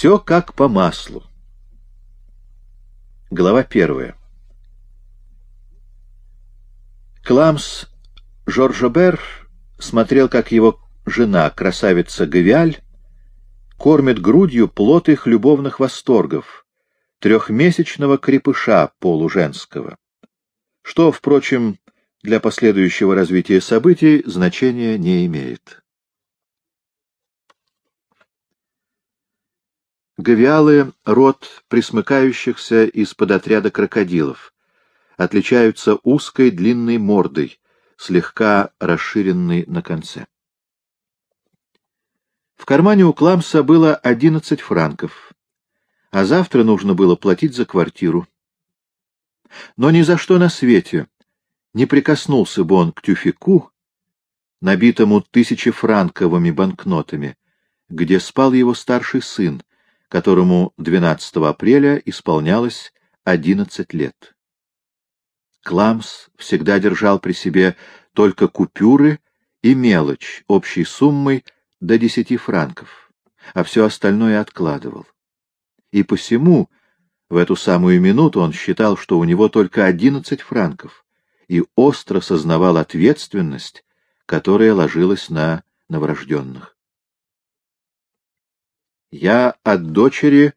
Все как по маслу. Глава первая. Кламс Жоржобер смотрел, как его жена, красавица Гавиаль, кормит грудью плод их любовных восторгов, трехмесячного крепыша полуженского, что, впрочем, для последующего развития событий значения не имеет. Гавиалы — род присмыкающихся из-под отряда крокодилов. Отличаются узкой длинной мордой, слегка расширенной на конце. В кармане у Кламса было одиннадцать франков, а завтра нужно было платить за квартиру. Но ни за что на свете не прикоснулся бы он к тюфику, набитому тысячефранковыми банкнотами, где спал его старший сын, которому 12 апреля исполнялось 11 лет. Кламс всегда держал при себе только купюры и мелочь общей суммой до 10 франков, а все остальное откладывал. И посему в эту самую минуту он считал, что у него только 11 франков, и остро сознавал ответственность, которая ложилась на новорожденных. Я от дочери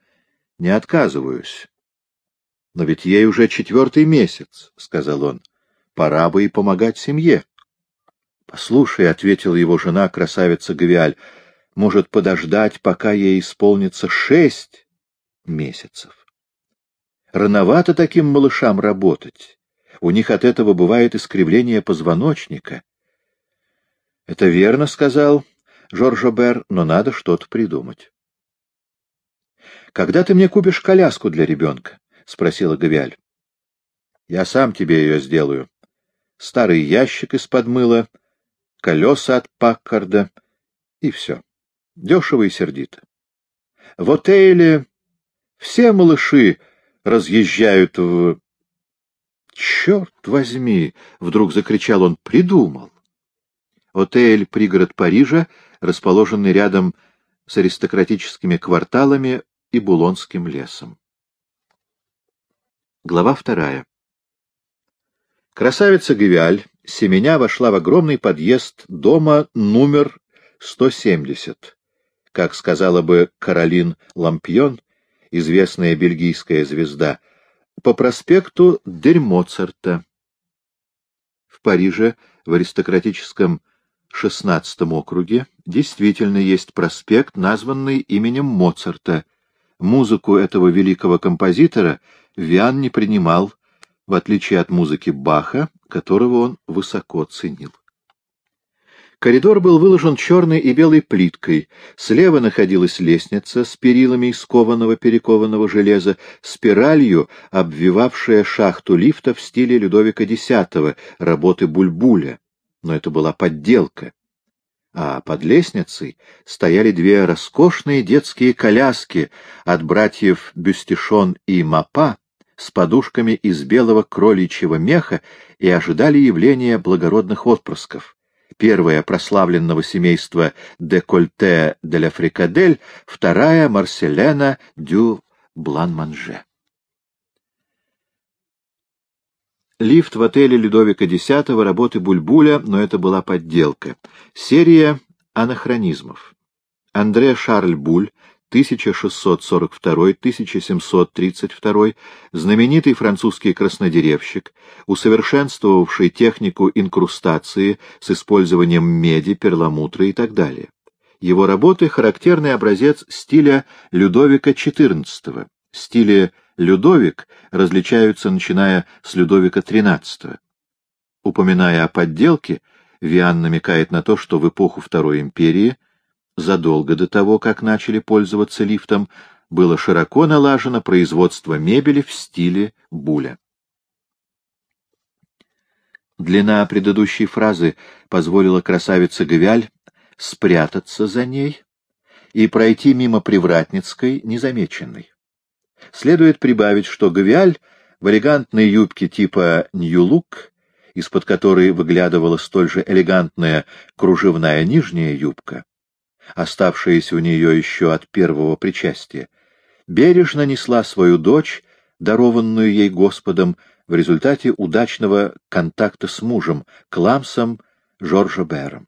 не отказываюсь. Но ведь ей уже четвертый месяц, — сказал он. Пора бы и помогать семье. — Послушай, — ответила его жена, красавица Гавиаль, — может подождать, пока ей исполнится шесть месяцев. Рановато таким малышам работать. У них от этого бывает искривление позвоночника. — Это верно, — сказал Жоржо Бер, — но надо что-то придумать. «Когда ты мне купишь коляску для ребенка?» — спросила Гавиаль. «Я сам тебе ее сделаю. Старый ящик из-под мыла, колеса от Паккарда и все. Дешево и сердито. В отеле все малыши разъезжают в... «Черт возьми!» — вдруг закричал он. «Придумал!» Отель «Пригород Парижа», расположенный рядом с аристократическими кварталами и Булонским лесом. Глава вторая. Красавица Гевиаль, семеня, вошла в огромный подъезд дома номер 170. Как сказала бы Каролин Лампьон, известная бельгийская звезда, по проспекту Дель Моцарта. В Париже, в аристократическом 16 округе, действительно есть проспект, названный именем Моцарта, Музыку этого великого композитора Виан не принимал, в отличие от музыки Баха, которого он высоко ценил. Коридор был выложен черной и белой плиткой. Слева находилась лестница с перилами из кованого перекованного железа, спиралью, обвивавшая шахту лифта в стиле Людовика X, работы Бульбуля. Но это была подделка а под лестницей стояли две роскошные детские коляски от братьев Бюстишон и Мапа с подушками из белого кроличьего меха и ожидали явления благородных отпрысков. Первая — прославленного семейства Декольте де ла Фрикадель, вторая — Марселена дю Блан-Манже. Лифт в отеле Людовика X, работы Бульбуля, но это была подделка. Серия анахронизмов. Андре Шарль Буль, 1642-1732, знаменитый французский краснодеревщик, усовершенствовавший технику инкрустации с использованием меди, перламутра и так далее. Его работы — характерный образец стиля Людовика XIV, стиля Людовик различаются, начиная с Людовика XIII. Упоминая о подделке, Виан намекает на то, что в эпоху Второй империи, задолго до того, как начали пользоваться лифтом, было широко налажено производство мебели в стиле Буля. Длина предыдущей фразы позволила красавице Гвяль спрятаться за ней и пройти мимо Привратницкой незамеченной. Следует прибавить, что Гавиаль в элегантной юбке типа «Нью-Лук», из-под которой выглядывала столь же элегантная кружевная нижняя юбка, оставшаяся у нее еще от первого причастия, бережно несла свою дочь, дарованную ей Господом, в результате удачного контакта с мужем, Кламсом Жоржа Бером.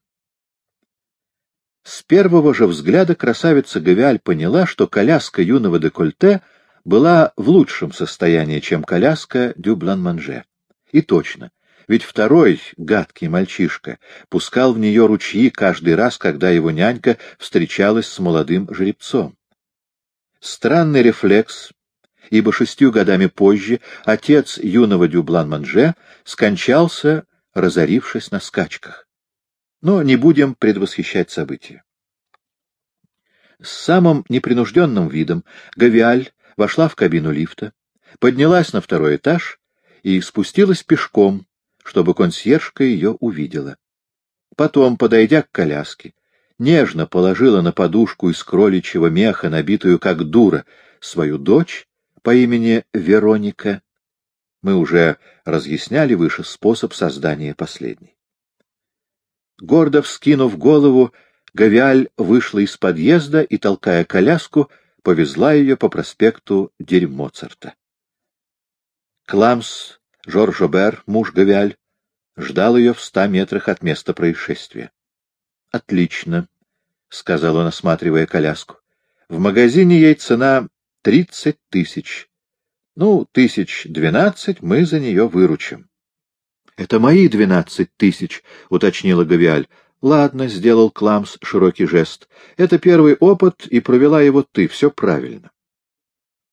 С первого же взгляда красавица Гавиаль поняла, что коляска юного декольте была в лучшем состоянии, чем коляска Дюблан-Манже. И точно, ведь второй гадкий мальчишка пускал в нее ручьи каждый раз, когда его нянька встречалась с молодым жеребцом. Странный рефлекс, ибо шестью годами позже отец юного Дюблан-Манже скончался, разорившись на скачках. Но не будем предвосхищать события. С самым непринужденным видом Гавиаль вошла в кабину лифта, поднялась на второй этаж и спустилась пешком, чтобы консьержка ее увидела. Потом, подойдя к коляске, нежно положила на подушку из кроличьего меха, набитую как дура, свою дочь по имени Вероника. Мы уже разъясняли выше способ создания последней. Гордо вскинув голову, Гавиаль вышла из подъезда и, толкая коляску, повезла ее по проспекту Дерьмоцарта. Кламс Жорж Бер, муж Гавиаль, ждал ее в ста метрах от места происшествия. — Отлично, — сказал он, осматривая коляску. — В магазине ей цена тридцать тысяч. Ну, тысяч двенадцать мы за нее выручим. — Это мои двенадцать тысяч, — уточнила Гавиаль. — Ладно, — сделал Кламс широкий жест. — Это первый опыт, и провела его ты. Все правильно.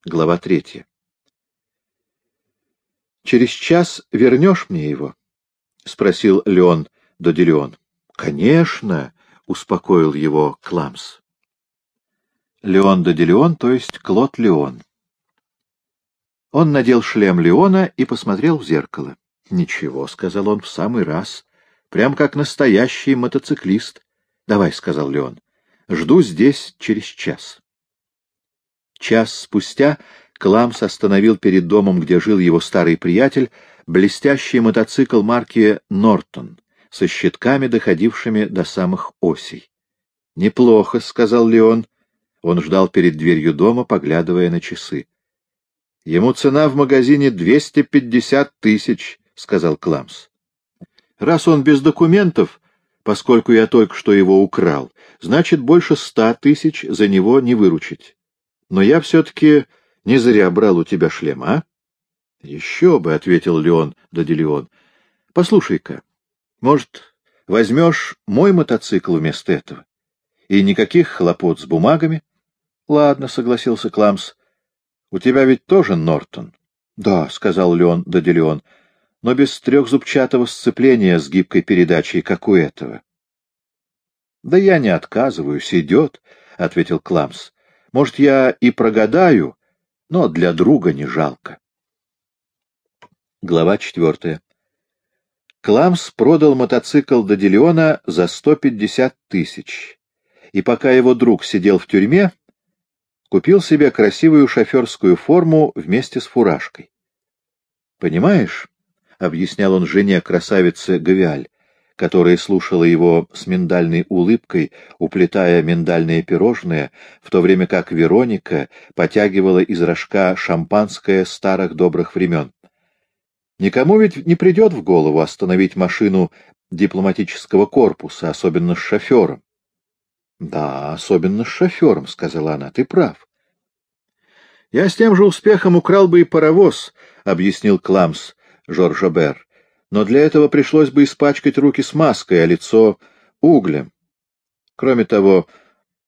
Глава третья. — Через час вернешь мне его? — спросил Леон Доделеон. — Конечно, — успокоил его Кламс. Леон Доделеон, то есть Клод Леон. Он надел шлем Леона и посмотрел в зеркало. «Ничего», — сказал он в самый раз, прям как настоящий мотоциклист. «Давай», — сказал Леон, — «жду здесь через час». Час спустя Кламс остановил перед домом, где жил его старый приятель, блестящий мотоцикл марки «Нортон» со щитками, доходившими до самых осей. «Неплохо», — сказал Леон. Он ждал перед дверью дома, поглядывая на часы. «Ему цена в магазине двести пятьдесят тысяч», — сказал Кламс. «Раз он без документов, поскольку я только что его украл, значит, больше ста тысяч за него не выручить. Но я все-таки не зря брал у тебя шлем, а?» «Еще бы», — ответил Леон Доделеон. «Послушай-ка, может, возьмешь мой мотоцикл вместо этого? И никаких хлопот с бумагами?» «Ладно», — согласился Кламс. «У тебя ведь тоже Нортон?» «Да», — сказал Леон Доделеон но без трехзубчатого сцепления с гибкой передачей, как у этого. — Да я не отказываюсь, идет, — ответил Кламс. — Может, я и прогадаю, но для друга не жалко. Глава четвертая. Кламс продал мотоцикл до Делеона за сто пятьдесят тысяч, и пока его друг сидел в тюрьме, купил себе красивую шоферскую форму вместе с фуражкой. Понимаешь, — объяснял он жене красавицы Гавиаль, которая слушала его с миндальной улыбкой, уплетая миндальные пирожные, в то время как Вероника потягивала из рожка шампанское старых добрых времен. Никому ведь не придет в голову остановить машину дипломатического корпуса, особенно с шофером. — Да, особенно с шофером, — сказала она, — ты прав. — Я с тем же успехом украл бы и паровоз, — объяснил Кламс, Жоржа Бер, но для этого пришлось бы испачкать руки смазкой, а лицо — углем. Кроме того,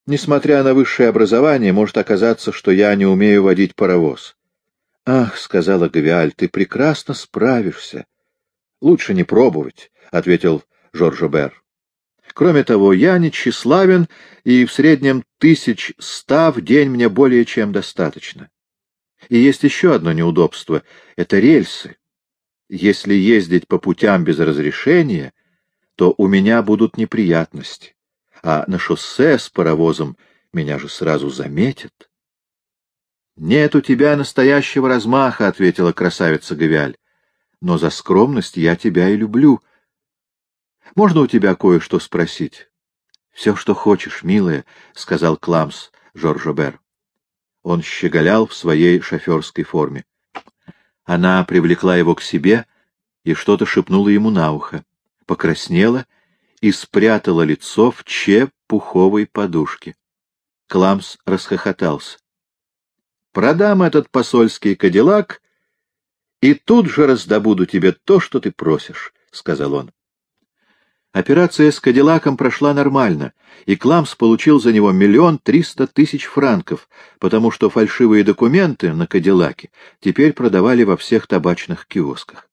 несмотря на высшее образование, может оказаться, что я не умею водить паровоз. — Ах, — сказала Гавиаль, — ты прекрасно справишься. — Лучше не пробовать, — ответил Жоржа Бер. Кроме того, я не тщеславен, и в среднем тысяч ста в день мне более чем достаточно. И есть еще одно неудобство — это рельсы. Если ездить по путям без разрешения, то у меня будут неприятности, а на шоссе с паровозом меня же сразу заметят. — Нет у тебя настоящего размаха, — ответила красавица Гавиаль, — но за скромность я тебя и люблю. Можно у тебя кое-что спросить? Все, что хочешь, милая, — сказал Кламс Жоржобер. Он щеголял в своей шоферской форме. Она привлекла его к себе и что-то шепнула ему на ухо, покраснела и спрятала лицо в че пуховой подушке. Кламс расхохотался. «Продам этот посольский кадиллак и тут же раздобуду тебе то, что ты просишь», — сказал он. Операция с Кадиллаком прошла нормально, и Кламс получил за него миллион триста тысяч франков, потому что фальшивые документы на Кадиллаке теперь продавали во всех табачных киосках.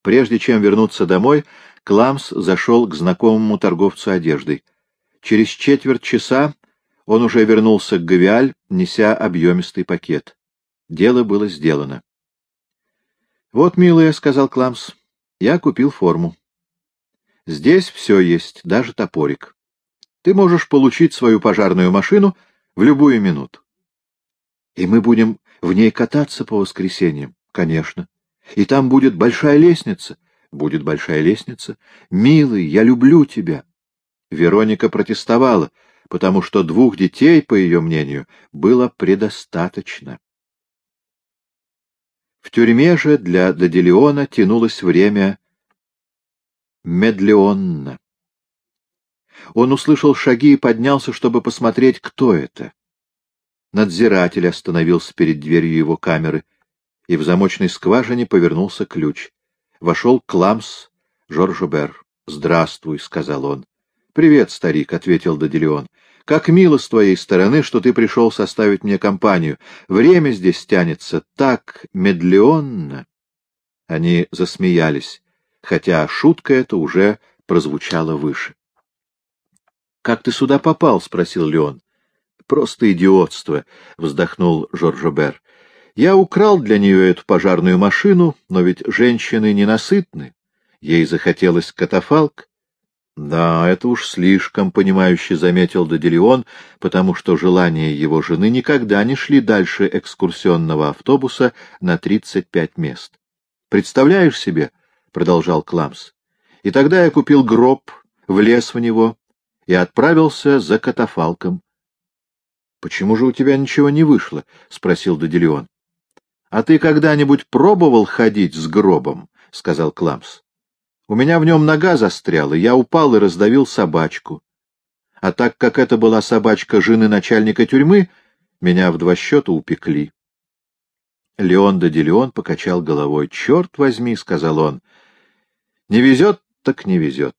Прежде чем вернуться домой, Кламс зашел к знакомому торговцу одеждой. Через четверть часа он уже вернулся к Гавиаль, неся объемистый пакет. Дело было сделано. — Вот, милая, — сказал Кламс, — я купил форму. Здесь все есть, даже топорик. Ты можешь получить свою пожарную машину в любую минуту. И мы будем в ней кататься по воскресеньям, конечно. И там будет большая лестница. Будет большая лестница. Милый, я люблю тебя. Вероника протестовала, потому что двух детей, по ее мнению, было предостаточно. В тюрьме же для Доделеона тянулось время медлеонно. Он услышал шаги и поднялся, чтобы посмотреть, кто это. Надзиратель остановился перед дверью его камеры, и в замочной скважине повернулся ключ. Вошел Кламс Жоржубер. «Здравствуй», — сказал он. «Привет, старик», — ответил Доделеон. «Как мило с твоей стороны, что ты пришел составить мне компанию. Время здесь тянется так медленно». Они засмеялись хотя шутка эта уже прозвучала выше. — Как ты сюда попал? — спросил Леон. — Просто идиотство, — вздохнул Жоржобер. — Я украл для нее эту пожарную машину, но ведь женщины ненасытны. Ей захотелось катафалк. — Да, это уж слишком, — понимающе заметил Доделион, потому что желания его жены никогда не шли дальше экскурсионного автобуса на тридцать пять мест. Представляешь себе, — продолжал Кламс. — И тогда я купил гроб, влез в него и отправился за катафалком. — Почему же у тебя ничего не вышло? — спросил Доделион. — А ты когда-нибудь пробовал ходить с гробом? — сказал Кламс. — У меня в нем нога застряла, я упал и раздавил собачку. А так как это была собачка жены начальника тюрьмы, меня в два счета упекли. Леон Делеон покачал головой. — Черт возьми, — сказал он, — не везет, так не везет.